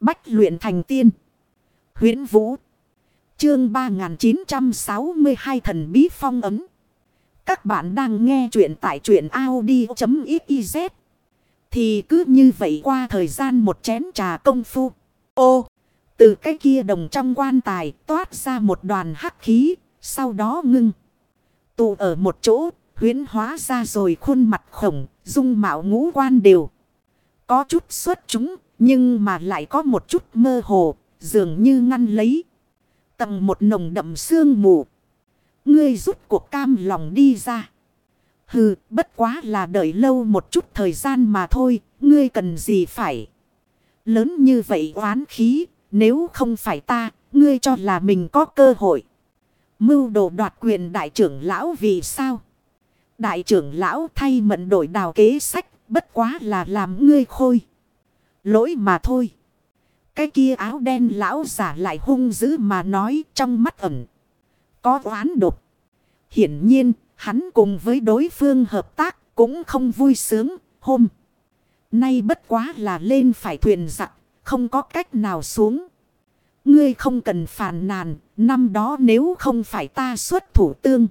Bách luyện thành tiên. huyễn Vũ. Chương 3962 thần bí phong ấm. Các bạn đang nghe truyện tại truyện Audi.xyz. Thì cứ như vậy qua thời gian một chén trà công phu. Ô! Từ cái kia đồng trong quan tài toát ra một đoàn hắc khí. Sau đó ngưng. Tụ ở một chỗ. Huyến hóa ra rồi khuôn mặt khổng. Dung mạo ngũ quan đều. Có chút xuất chúng. Nhưng mà lại có một chút mơ hồ. Dường như ngăn lấy. Tầng một nồng đậm sương mù. Ngươi rút cuộc cam lòng đi ra. Hừ, bất quá là đợi lâu một chút thời gian mà thôi, ngươi cần gì phải. Lớn như vậy oán khí, nếu không phải ta, ngươi cho là mình có cơ hội. Mưu đồ đoạt quyền đại trưởng lão vì sao? Đại trưởng lão thay mận đổi đào kế sách, bất quá là làm ngươi khôi. Lỗi mà thôi. Cái kia áo đen lão giả lại hung dữ mà nói trong mắt ẩn. Có oán độc. Hiển nhiên, hắn cùng với đối phương hợp tác cũng không vui sướng. Hôm nay bất quá là lên phải thuyền giặc, không có cách nào xuống. Ngươi không cần phàn nàn, năm đó nếu không phải ta xuất thủ tương.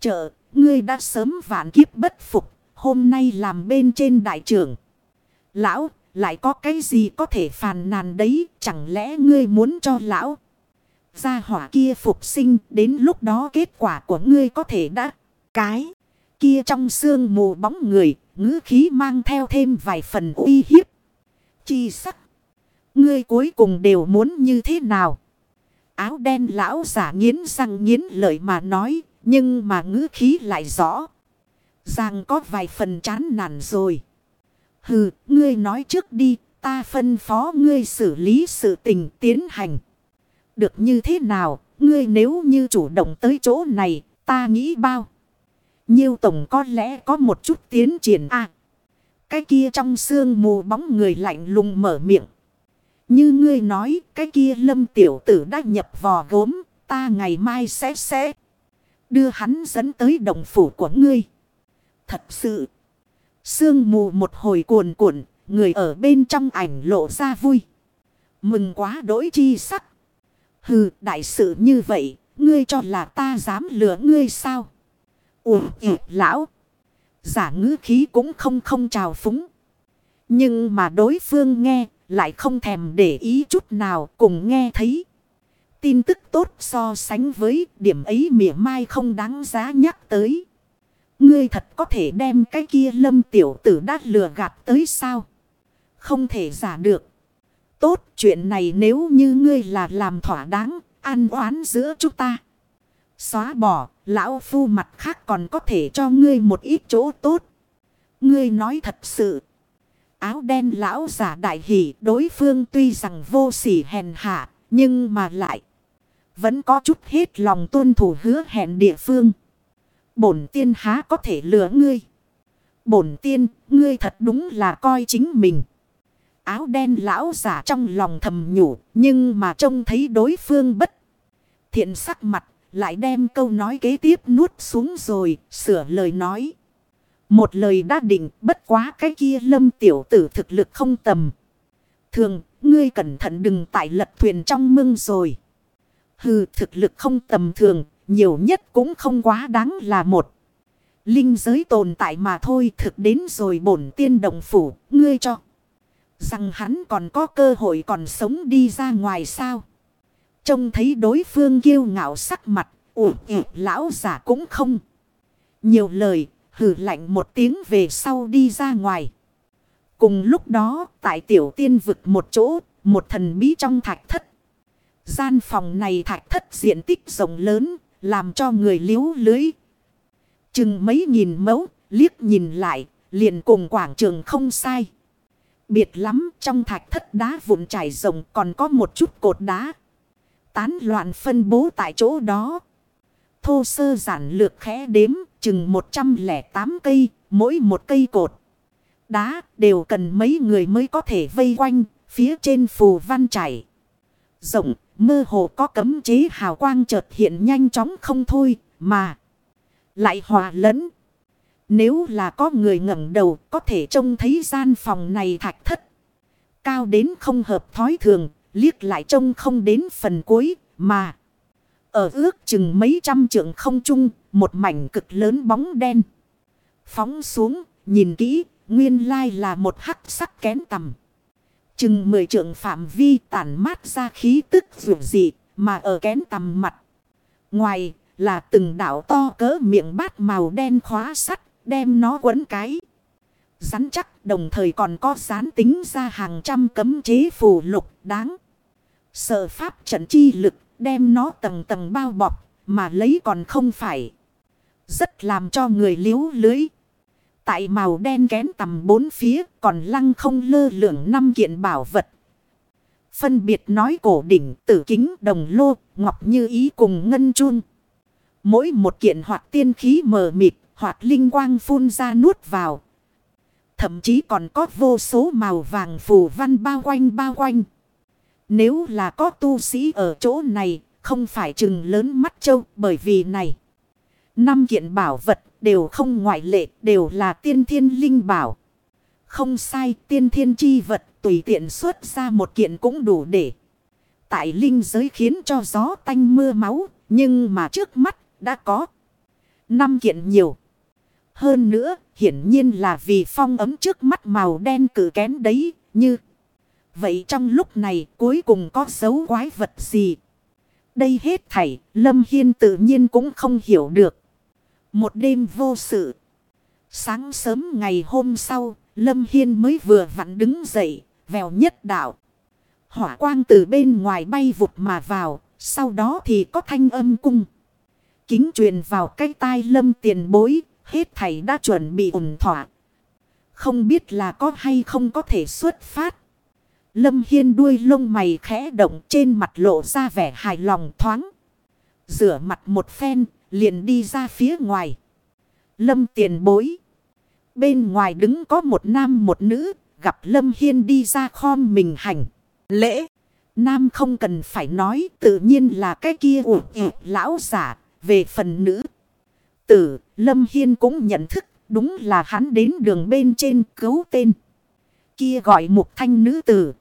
Chợ, ngươi đã sớm vạn kiếp bất phục, hôm nay làm bên trên đại trưởng. Lão, lại có cái gì có thể phàn nàn đấy, chẳng lẽ ngươi muốn cho lão gia hỏa kia phục sinh, đến lúc đó kết quả của ngươi có thể đã cái kia trong xương mù bóng người, ngữ khí mang theo thêm vài phần uy hiếp. Chi sắc, ngươi cuối cùng đều muốn như thế nào? Áo đen lão giả nghiến răng nghiến lợi mà nói, nhưng mà ngữ khí lại rõ. Rằng có vài phần chán nản rồi. Hừ, ngươi nói trước đi, ta phân phó ngươi xử lý sự tình tiến hành. Được như thế nào, ngươi nếu như chủ động tới chỗ này, ta nghĩ bao. Nhiêu tổng có lẽ có một chút tiến triển à. Cái kia trong xương mù bóng người lạnh lùng mở miệng. Như ngươi nói, cái kia lâm tiểu tử đã nhập vò gốm, ta ngày mai sẽ sẽ đưa hắn dẫn tới đồng phủ của ngươi. Thật sự. Sương mù một hồi cuồn cuộn, người ở bên trong ảnh lộ ra vui. Mừng quá đỗi chi sắc. Hừ, đại sự như vậy, ngươi cho là ta dám lừa ngươi sao? Ủa, ỉ, lão. Giả ngữ khí cũng không không trào phúng. Nhưng mà đối phương nghe, lại không thèm để ý chút nào cùng nghe thấy. Tin tức tốt so sánh với điểm ấy mỉa mai không đáng giá nhắc tới. Ngươi thật có thể đem cái kia lâm tiểu tử đát lừa gạt tới sao? Không thể giả được. Tốt chuyện này nếu như ngươi là làm thỏa đáng, an oán giữa chúng ta. Xóa bỏ, lão phu mặt khác còn có thể cho ngươi một ít chỗ tốt. Ngươi nói thật sự. Áo đen lão giả đại hỷ đối phương tuy rằng vô sỉ hèn hạ, nhưng mà lại vẫn có chút hết lòng tuân thủ hứa hẹn địa phương. Bổn tiên há có thể lừa ngươi. Bổn tiên, ngươi thật đúng là coi chính mình. Áo đen lão giả trong lòng thầm nhủ, nhưng mà trông thấy đối phương bất. Thiện sắc mặt, lại đem câu nói kế tiếp nuốt xuống rồi, sửa lời nói. Một lời đã định, bất quá cái kia lâm tiểu tử thực lực không tầm. Thường, ngươi cẩn thận đừng tại lật thuyền trong mưng rồi. Hừ, thực lực không tầm thường, nhiều nhất cũng không quá đáng là một. Linh giới tồn tại mà thôi thực đến rồi bổn tiên đồng phủ, ngươi cho. Rằng hắn còn có cơ hội còn sống đi ra ngoài sao. Trông thấy đối phương kiêu ngạo sắc mặt, ủ ủ lão giả cũng không. Nhiều lời, hử lạnh một tiếng về sau đi ra ngoài. Cùng lúc đó, tại tiểu tiên vực một chỗ, một thần bí trong thạch thất. Gian phòng này thạch thất diện tích rộng lớn, làm cho người liếu lưới. Chừng mấy nghìn mẫu, liếc nhìn lại, liền cùng quảng trường không sai. Biệt lắm trong thạch thất đá vụn trải rộng còn có một chút cột đá. Tán loạn phân bố tại chỗ đó. Thô sơ giản lược khẽ đếm chừng 108 cây, mỗi một cây cột. Đá đều cần mấy người mới có thể vây quanh, phía trên phù văn chảy. Rộng, mơ hồ có cấm chế hào quang chợt hiện nhanh chóng không thôi, mà lại hòa lẫn. Nếu là có người ngẩng đầu có thể trông thấy gian phòng này thạch thất. Cao đến không hợp thói thường, liếc lại trông không đến phần cuối, mà. Ở ước chừng mấy trăm trượng không trung, một mảnh cực lớn bóng đen. Phóng xuống, nhìn kỹ, nguyên lai là một hắc sắc kén tầm. Chừng mười trượng phạm vi tản mát ra khí tức dù dị, mà ở kén tầm mặt. Ngoài là từng đảo to cỡ miệng bát màu đen khóa sắt, đem nó quấn cái. Rắn chắc đồng thời còn có rán tính ra hàng trăm cấm chế phù lục đáng. Sợ pháp trận chi lực đem nó tầng tầng bao bọc mà lấy còn không phải. Rất làm cho người liếu lưới. Tại màu đen kén tầm bốn phía còn lăng không lơ lượng năm kiện bảo vật. Phân biệt nói cổ đỉnh tử kính đồng lô ngọc như ý cùng ngân chun. Mỗi một kiện hoặc tiên khí mờ mịt hoặc linh quang phun ra nuốt vào. Thậm chí còn có vô số màu vàng phù văn bao quanh bao quanh. Nếu là có tu sĩ ở chỗ này, không phải chừng lớn mắt châu bởi vì này. Năm kiện bảo vật đều không ngoại lệ, đều là tiên thiên linh bảo. Không sai, tiên thiên chi vật tùy tiện xuất ra một kiện cũng đủ để. Tại linh giới khiến cho gió tanh mưa máu, nhưng mà trước mắt đã có năm kiện nhiều. Hơn nữa, hiển nhiên là vì phong ấm trước mắt màu đen cử kén đấy, như... Vậy trong lúc này cuối cùng có dấu quái vật gì? Đây hết thảy, Lâm Hiên tự nhiên cũng không hiểu được. Một đêm vô sự. Sáng sớm ngày hôm sau, Lâm Hiên mới vừa vặn đứng dậy, vèo nhất đạo. Hỏa quang từ bên ngoài bay vụt mà vào, sau đó thì có thanh âm cung. Kính truyền vào cái tai Lâm tiền bối, hết thầy đã chuẩn bị ổn thỏa. Không biết là có hay không có thể xuất phát. Lâm Hiên đuôi lông mày khẽ động trên mặt lộ ra vẻ hài lòng thoáng. Rửa mặt một phen, liền đi ra phía ngoài. Lâm tiền bối. Bên ngoài đứng có một nam một nữ, gặp Lâm Hiên đi ra khom mình hành. Lễ. Nam không cần phải nói, tự nhiên là cái kia ủ lão giả, về phần nữ. Tử, Lâm Hiên cũng nhận thức, đúng là hắn đến đường bên trên cứu tên. Kia gọi một thanh nữ tử.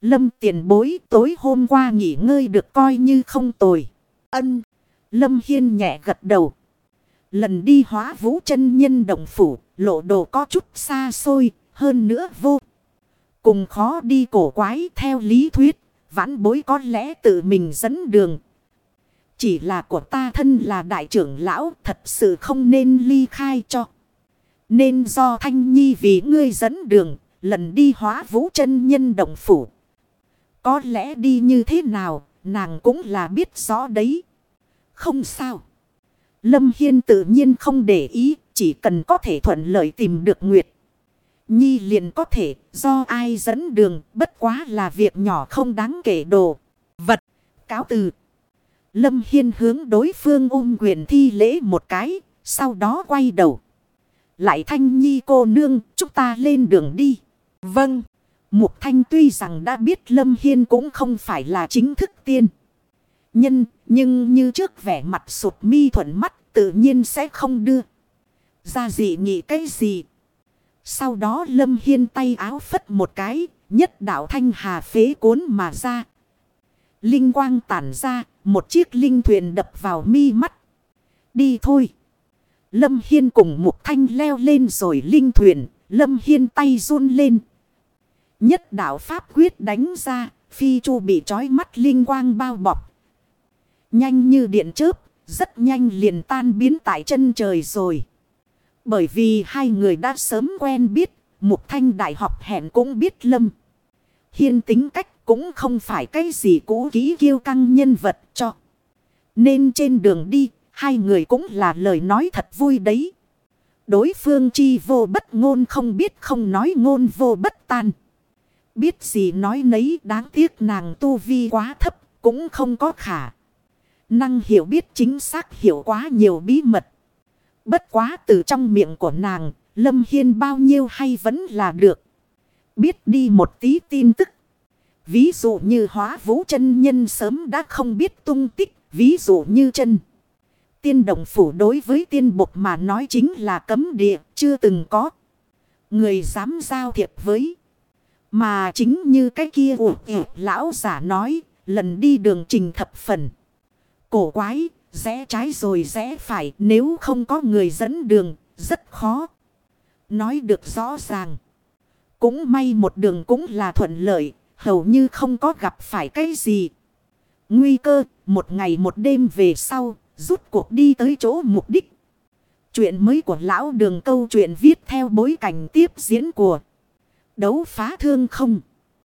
Lâm tiền bối tối hôm qua nghỉ ngơi được coi như không tồi. Ân. Lâm Hiên nhẹ gật đầu. Lần đi hóa vũ chân nhân đồng phủ, lộ đồ có chút xa xôi, hơn nữa vô. Cùng khó đi cổ quái theo lý thuyết, vãn bối có lẽ tự mình dẫn đường. Chỉ là của ta thân là đại trưởng lão, thật sự không nên ly khai cho. Nên do Thanh Nhi vì ngươi dẫn đường, lần đi hóa vũ chân nhân đồng phủ. Có lẽ đi như thế nào, nàng cũng là biết rõ đấy. Không sao. Lâm Hiên tự nhiên không để ý, chỉ cần có thể thuận lợi tìm được Nguyệt. Nhi liền có thể, do ai dẫn đường, bất quá là việc nhỏ không đáng kể đồ. Vật, cáo từ. Lâm Hiên hướng đối phương ung quyền thi lễ một cái, sau đó quay đầu. Lại thanh nhi cô nương, chúng ta lên đường đi. Vâng. Mục Thanh tuy rằng đã biết Lâm Hiên cũng không phải là chính thức tiên. Nhân, nhưng như trước vẻ mặt sụt mi thuận mắt tự nhiên sẽ không đưa. Ra gì nghĩ cái gì. Sau đó Lâm Hiên tay áo phất một cái, nhất đạo thanh hà phế cuốn mà ra. Linh quang tản ra, một chiếc linh thuyền đập vào mi mắt. Đi thôi. Lâm Hiên cùng Mục Thanh leo lên rồi linh thuyền, Lâm Hiên tay run lên. Nhất đạo Pháp quyết đánh ra, phi chu bị trói mắt linh quang bao bọc. Nhanh như điện chớp, rất nhanh liền tan biến tại chân trời rồi. Bởi vì hai người đã sớm quen biết, Mục Thanh Đại học hẹn cũng biết Lâm. Hiên tính cách cũng không phải cái gì cũ kỹ kiêu căng nhân vật cho. Nên trên đường đi, hai người cũng là lời nói thật vui đấy. Đối phương chi vô bất ngôn không biết không nói ngôn vô bất tan. Biết gì nói nấy đáng tiếc nàng tu vi quá thấp, cũng không có khả. Năng hiểu biết chính xác hiểu quá nhiều bí mật. Bất quá từ trong miệng của nàng, Lâm Hiên bao nhiêu hay vẫn là được. Biết đi một tí tin tức. Ví dụ như hóa vũ chân nhân sớm đã không biết tung tích. Ví dụ như chân. Tiên đồng phủ đối với tiên bột mà nói chính là cấm địa, chưa từng có. Người dám giao thiệp với. Mà chính như cái kia ủ lão giả nói, lần đi đường trình thập phần. Cổ quái, rẽ trái rồi rẽ phải, nếu không có người dẫn đường, rất khó. Nói được rõ ràng. Cũng may một đường cũng là thuận lợi, hầu như không có gặp phải cái gì. Nguy cơ, một ngày một đêm về sau, rút cuộc đi tới chỗ mục đích. Chuyện mới của lão đường câu chuyện viết theo bối cảnh tiếp diễn của đấu phá thương không.